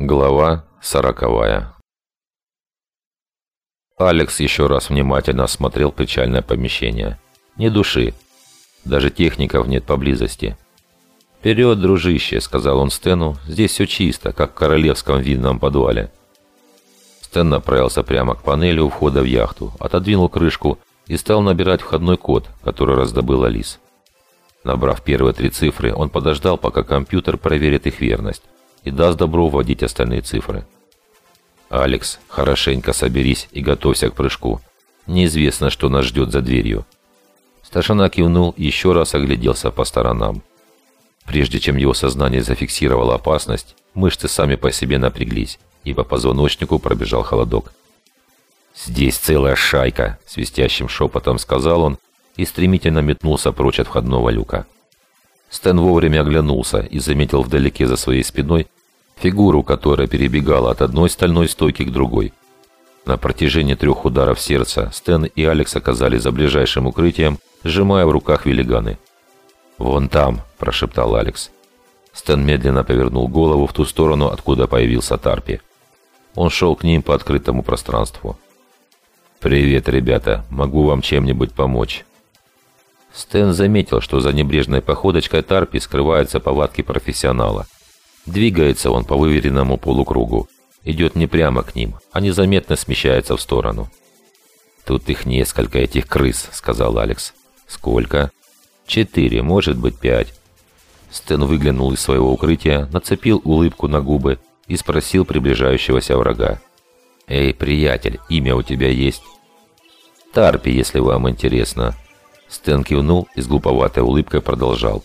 Глава сороковая Алекс еще раз внимательно осмотрел печальное помещение. Ни души. Даже техников нет поблизости. «Вперед, дружище!» — сказал он Стэну. «Здесь все чисто, как в королевском винном подвале». Стэн направился прямо к панели у входа в яхту, отодвинул крышку и стал набирать входной код, который раздобыл Алис. Набрав первые три цифры, он подождал, пока компьютер проверит их верность и даст добро вводить остальные цифры. «Алекс, хорошенько соберись и готовься к прыжку. Неизвестно, что нас ждет за дверью». Старшина кивнул и еще раз огляделся по сторонам. Прежде чем его сознание зафиксировало опасность, мышцы сами по себе напряглись, и по позвоночнику пробежал холодок. «Здесь целая шайка!» – свистящим шепотом сказал он и стремительно метнулся прочь от входного люка. Стэн вовремя оглянулся и заметил вдалеке за своей спиной фигуру, которая перебегала от одной стальной стойки к другой. На протяжении трех ударов сердца Стэн и Алекс оказались за ближайшим укрытием, сжимая в руках велиганы. «Вон там», – прошептал Алекс. Стэн медленно повернул голову в ту сторону, откуда появился Тарпи. Он шел к ним по открытому пространству. «Привет, ребята. Могу вам чем-нибудь помочь?» Стэн заметил, что за небрежной походочкой Тарпи скрываются повадки профессионала. Двигается он по выверенному полукругу. Идет не прямо к ним, а незаметно смещается в сторону. «Тут их несколько, этих крыс», — сказал Алекс. «Сколько?» «Четыре, может быть, пять». Стэн выглянул из своего укрытия, нацепил улыбку на губы и спросил приближающегося врага. «Эй, приятель, имя у тебя есть?» «Тарпи, если вам интересно». Стэн кивнул и с глуповатой улыбкой продолжал.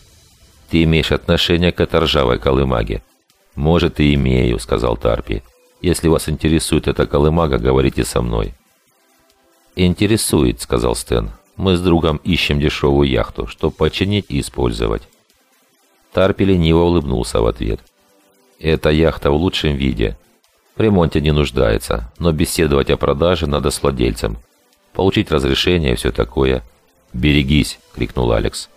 «Ты имеешь отношение к этой ржавой колымаге?» «Может, и имею», — сказал Тарпи. «Если вас интересует эта колымага, говорите со мной». «Интересует», — сказал Стэн. «Мы с другом ищем дешевую яхту, чтобы починить и использовать». Тарпи лениво улыбнулся в ответ. «Эта яхта в лучшем виде. В ремонте не нуждается, но беседовать о продаже надо с владельцем. Получить разрешение и все такое. «Берегись!» — крикнул Алекс.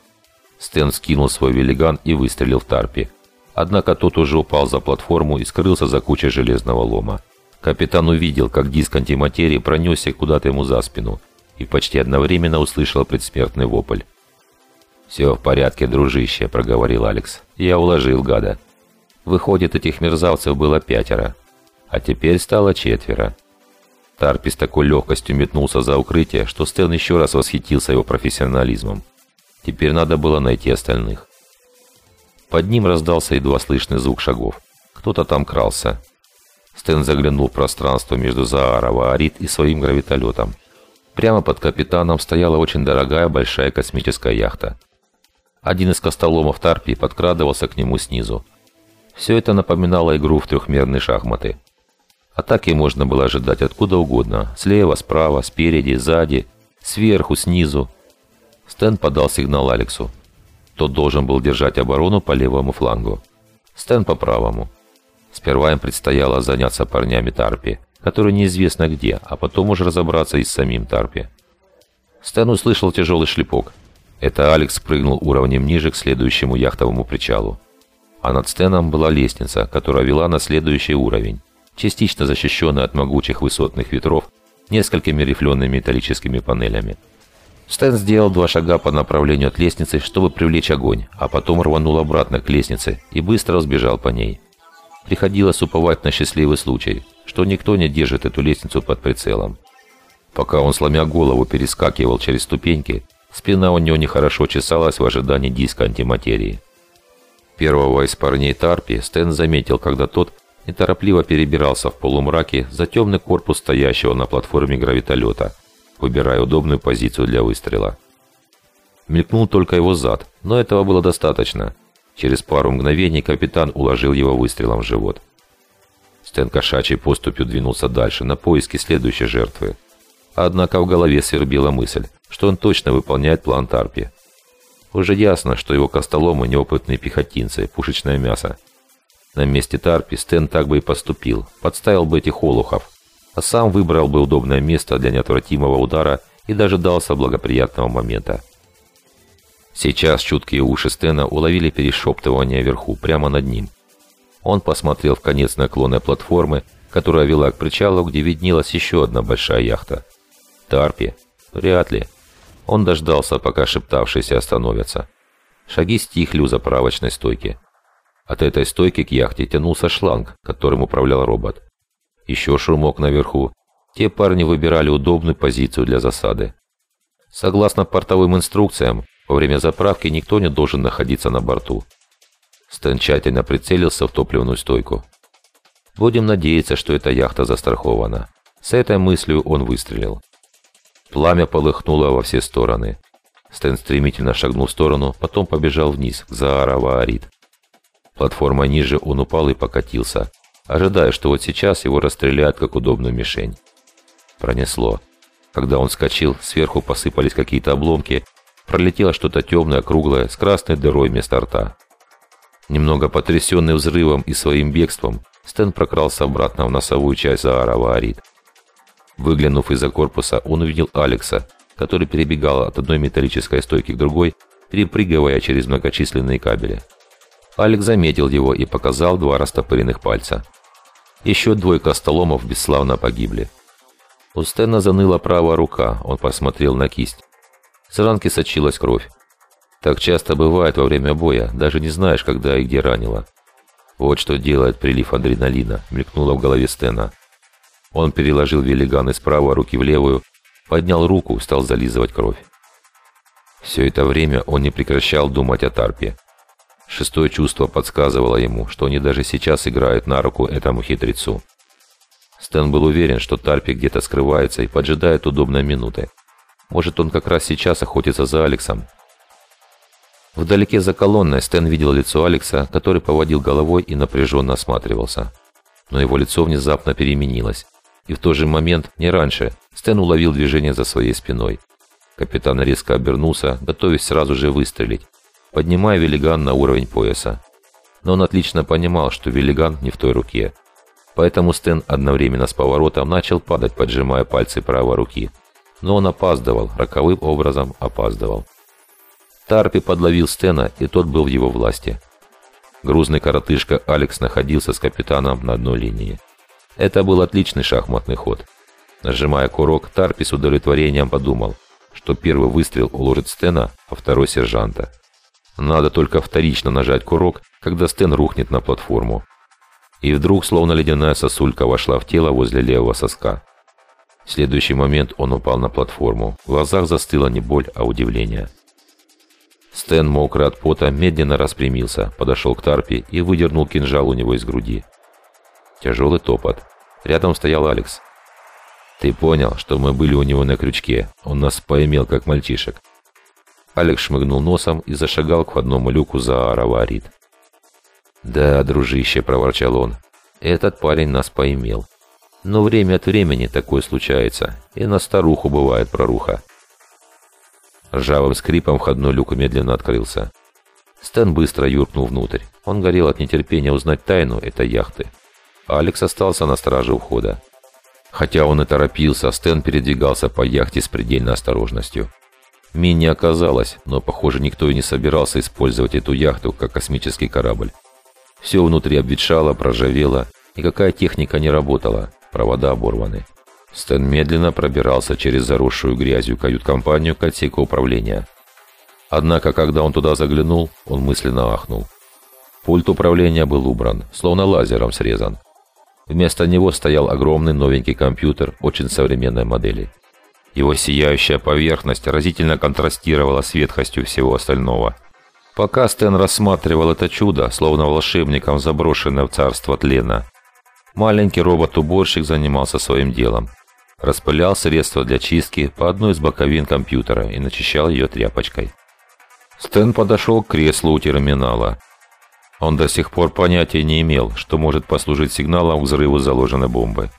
Стэн скинул свой велиган и выстрелил в Тарпи. Однако тот уже упал за платформу и скрылся за кучей железного лома. Капитан увидел, как диск антиматерии пронесся куда-то ему за спину и почти одновременно услышал предсмертный вопль. «Все в порядке, дружище», — проговорил Алекс. «Я уложил гада. Выходит, этих мерзавцев было пятеро, а теперь стало четверо. Тарпи с такой легкостью метнулся за укрытие, что Стэн еще раз восхитился его профессионализмом. Теперь надо было найти остальных. Под ним раздался едва слышный звук шагов. Кто-то там крался. Стэн заглянул в пространство между Заарова, Арит и своим гравитолетом. Прямо под капитаном стояла очень дорогая большая космическая яхта. Один из костоломов Тарпи подкрадывался к нему снизу. Все это напоминало игру в трехмерные шахматы. Атаки можно было ожидать откуда угодно. Слева, справа, спереди, сзади, сверху, снизу. Стэн подал сигнал Алексу. Тот должен был держать оборону по левому флангу. Стэн по правому. Сперва им предстояло заняться парнями Тарпи, которые неизвестно где, а потом уже разобраться и с самим Тарпи. Стэн услышал тяжелый шлепок. Это Алекс прыгнул уровнем ниже к следующему яхтовому причалу. А над Стэном была лестница, которая вела на следующий уровень частично защищенный от могучих высотных ветров несколькими рифлеными металлическими панелями. Стэн сделал два шага по направлению от лестницы, чтобы привлечь огонь, а потом рванул обратно к лестнице и быстро сбежал по ней. Приходилось уповать на счастливый случай, что никто не держит эту лестницу под прицелом. Пока он, сломя голову, перескакивал через ступеньки, спина у него нехорошо чесалась в ожидании диска антиматерии. Первого из парней Тарпи Стэн заметил, когда тот неторопливо перебирался в полумраке за темный корпус стоящего на платформе гравитолета, выбирая удобную позицию для выстрела. Мелькнул только его зад, но этого было достаточно. Через пару мгновений капитан уложил его выстрелом в живот. Стэн кошачьей поступью двинулся дальше, на поиски следующей жертвы. Однако в голове свербила мысль, что он точно выполняет план Тарпи. Уже ясно, что его костоломы неопытные пехотинцы, пушечное мясо, на месте Тарпи Стэн так бы и поступил, подставил бы этих олухов, а сам выбрал бы удобное место для неотвратимого удара и дожидался благоприятного момента. Сейчас чуткие уши Стена уловили перешептывание вверху, прямо над ним. Он посмотрел в конец наклонной платформы, которая вела к причалу, где виднелась еще одна большая яхта. Тарпи? Вряд ли. Он дождался, пока шептавшиеся остановятся. Шаги стихли у заправочной стойки. От этой стойки к яхте тянулся шланг, которым управлял робот. Еще шумок наверху. Те парни выбирали удобную позицию для засады. Согласно портовым инструкциям, во время заправки никто не должен находиться на борту. Стэн тщательно прицелился в топливную стойку. Будем надеяться, что эта яхта застрахована. С этой мыслью он выстрелил. Пламя полыхнуло во все стороны. Стэн стремительно шагнул в сторону, потом побежал вниз, к Заарава-Арит. Платформа ниже, он упал и покатился, ожидая, что вот сейчас его расстреляют как удобную мишень. Пронесло. Когда он скочил, сверху посыпались какие-то обломки, пролетело что-то темное, круглое, с красной дырой вместо рта. Немного потрясенный взрывом и своим бегством, Стэн прокрался обратно в носовую часть Заарава-Арит. Выглянув из-за корпуса, он увидел Алекса, который перебегал от одной металлической стойки к другой, перепрыгивая через многочисленные кабели. Алекс заметил его и показал два растопыренных пальца. Еще двое костоломов бесславно погибли. У Стэна заныла правая рука, он посмотрел на кисть. С ранки сочилась кровь. Так часто бывает во время боя, даже не знаешь, когда и где ранило. Вот что делает прилив адреналина, мелькнуло в голове Стэна. Он переложил велиган из правой руки в левую, поднял руку, стал зализывать кровь. Все это время он не прекращал думать о Тарпе. Шестое чувство подсказывало ему, что они даже сейчас играют на руку этому хитрецу. Стэн был уверен, что Тарпи где-то скрывается и поджидает удобной минуты. Может, он как раз сейчас охотится за Алексом. Вдалеке за колонной Стэн видел лицо Алекса, который поводил головой и напряженно осматривался. Но его лицо внезапно переменилось. И в тот же момент, не раньше, Стэн уловил движение за своей спиной. Капитан резко обернулся, готовясь сразу же выстрелить, поднимая велиган на уровень пояса. Но он отлично понимал, что велиган не в той руке. Поэтому Стэн одновременно с поворотом начал падать, поджимая пальцы правой руки. Но он опаздывал, роковым образом опаздывал. Тарпи подловил Стена, и тот был в его власти. Грузный коротышка Алекс находился с капитаном на одной линии. Это был отличный шахматный ход. Нажимая курок, Тарпи с удовлетворением подумал, что первый выстрел уложит Стена, а второй сержанта. Надо только вторично нажать курок, когда Стен рухнет на платформу. И вдруг, словно ледяная сосулька, вошла в тело возле левого соска. В следующий момент он упал на платформу. В глазах застыла не боль, а удивление. Стэн, мокрый от пота, медленно распрямился, подошел к Тарпе и выдернул кинжал у него из груди. Тяжелый топот. Рядом стоял Алекс. «Ты понял, что мы были у него на крючке. Он нас поимел, как мальчишек». Алекс шмыгнул носом и зашагал к входному люку за Араварит. «Да, дружище», — проворчал он, — «этот парень нас поимел. Но время от времени такое случается, и на старуху бывает проруха». Ржавым скрипом входной люк медленно открылся. Стэн быстро юркнул внутрь. Он горел от нетерпения узнать тайну этой яхты. Алекс остался на страже у входа. Хотя он и торопился, Стэн передвигался по яхте с предельной осторожностью. Мин не оказалось, но, похоже, никто и не собирался использовать эту яхту как космический корабль. Все внутри обветшало, проржавело, никакая техника не работала, провода оборваны. Стэн медленно пробирался через заросшую грязью кают-компанию к отсеку управления. Однако, когда он туда заглянул, он мысленно ахнул. Пульт управления был убран, словно лазером срезан. Вместо него стоял огромный новенький компьютер очень современной модели. Его сияющая поверхность разительно контрастировала с ветхостью всего остального. Пока Стэн рассматривал это чудо, словно волшебником заброшенное в царство тлена, маленький робот-уборщик занимался своим делом распылял средства для чистки по одной из боковин компьютера и начищал ее тряпочкой. Стэн подошел к креслу у терминала. Он до сих пор понятия не имел, что может послужить сигналом к взрыву заложенной бомбы.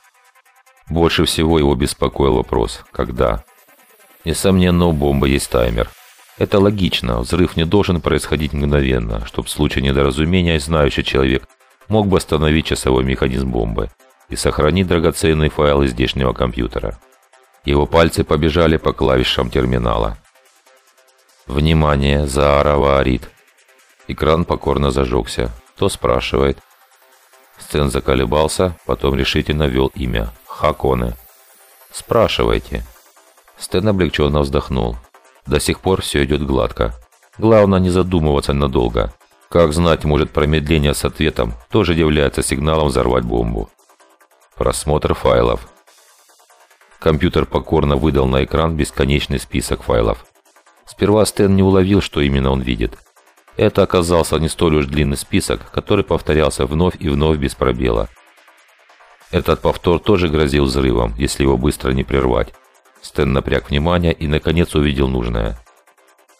Больше всего его беспокоил вопрос «когда?». Несомненно, у бомбы есть таймер. Это логично, взрыв не должен происходить мгновенно, чтобы в случае недоразумения знающий человек мог бы остановить часовой механизм бомбы и сохранить драгоценный файл из здешнего компьютера. Его пальцы побежали по клавишам терминала. «Внимание! Заарова орит!» Экран покорно зажегся. Кто спрашивает? Стэн заколебался, потом решительно ввел имя. Хаконе. «Спрашивайте». Стэн облегченно вздохнул. До сих пор все идет гладко. Главное не задумываться надолго. Как знать, может промедление с ответом тоже является сигналом взорвать бомбу. Просмотр файлов. Компьютер покорно выдал на экран бесконечный список файлов. Сперва Стэн не уловил, что именно он видит. Это оказался не столь уж длинный список, который повторялся вновь и вновь без пробела. Этот повтор тоже грозил взрывом, если его быстро не прервать. Стэн напряг внимание и, наконец, увидел нужное.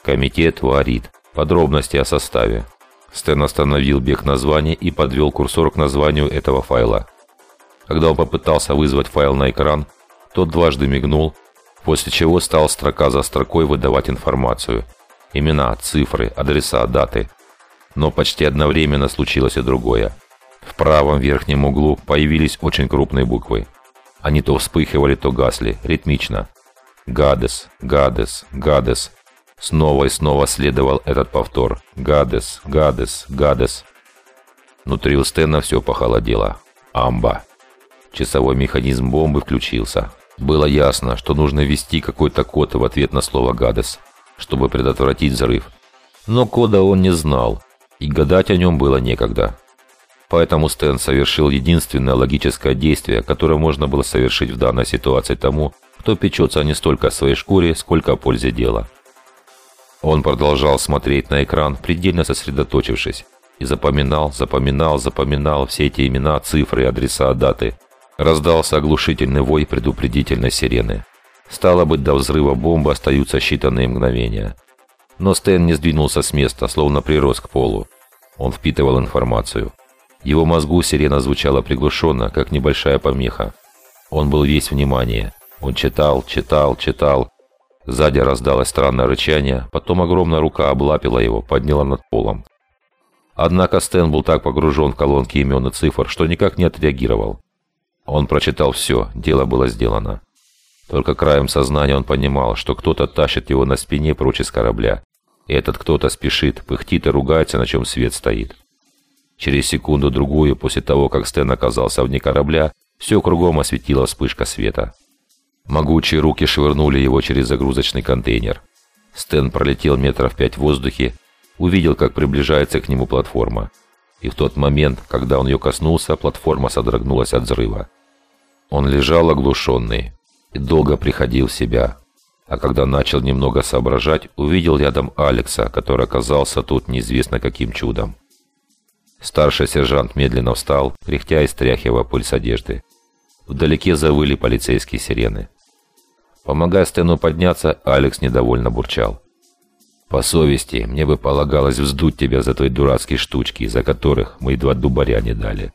Комитет Варит. Подробности о составе. Стэн остановил бег названий и подвел курсор к названию этого файла. Когда он попытался вызвать файл на экран, тот дважды мигнул, после чего стал строка за строкой выдавать информацию – Имена, цифры, адреса, даты. Но почти одновременно случилось и другое. В правом верхнем углу появились очень крупные буквы. Они то вспыхивали, то гасли, ритмично. Гадес, Гадес, Гадес. Снова и снова следовал этот повтор. Гадес, Гадес, Гадес. Внутри у Стена все похолодело. Амба. Часовой механизм бомбы включился. Было ясно, что нужно ввести какой-то код в ответ на слово «Гадес» чтобы предотвратить взрыв. Но кода он не знал, и гадать о нем было некогда. Поэтому Стэн совершил единственное логическое действие, которое можно было совершить в данной ситуации тому, кто печется не столько о своей шкуре, сколько о пользе дела. Он продолжал смотреть на экран, предельно сосредоточившись, и запоминал, запоминал, запоминал все эти имена, цифры, адреса, даты. Раздался оглушительный вой предупредительной сирены. Стало быть, до взрыва бомбы остаются считанные мгновения. Но Стэн не сдвинулся с места, словно прирос к полу. Он впитывал информацию. Его мозгу сирена звучала приглушенно, как небольшая помеха. Он был весь внимание. Он читал, читал, читал. Сзади раздалось странное рычание, потом огромная рука облапила его, подняла над полом. Однако Стэн был так погружен в колонки имен и цифр, что никак не отреагировал. Он прочитал все, дело было сделано. Только краем сознания он понимал, что кто-то тащит его на спине прочь из корабля. Этот кто-то спешит, пыхтит и ругается, на чем свет стоит. Через секунду-другую после того, как Стэн оказался вне корабля, все кругом осветила вспышка света. Могучие руки швырнули его через загрузочный контейнер. Стэн пролетел метров пять в воздухе, увидел, как приближается к нему платформа. И в тот момент, когда он ее коснулся, платформа содрогнулась от взрыва. Он лежал оглушенный, и долго приходил в себя. А когда начал немного соображать, увидел рядом Алекса, который оказался тут неизвестно каким чудом. Старший сержант медленно встал, кряхтя и стряхивая пыль с одежды. Вдалеке завыли полицейские сирены. Помогая Стэну подняться, Алекс недовольно бурчал. «По совести, мне бы полагалось вздуть тебя за твои дурацкие штучки, за которых мы едва дубаря не дали».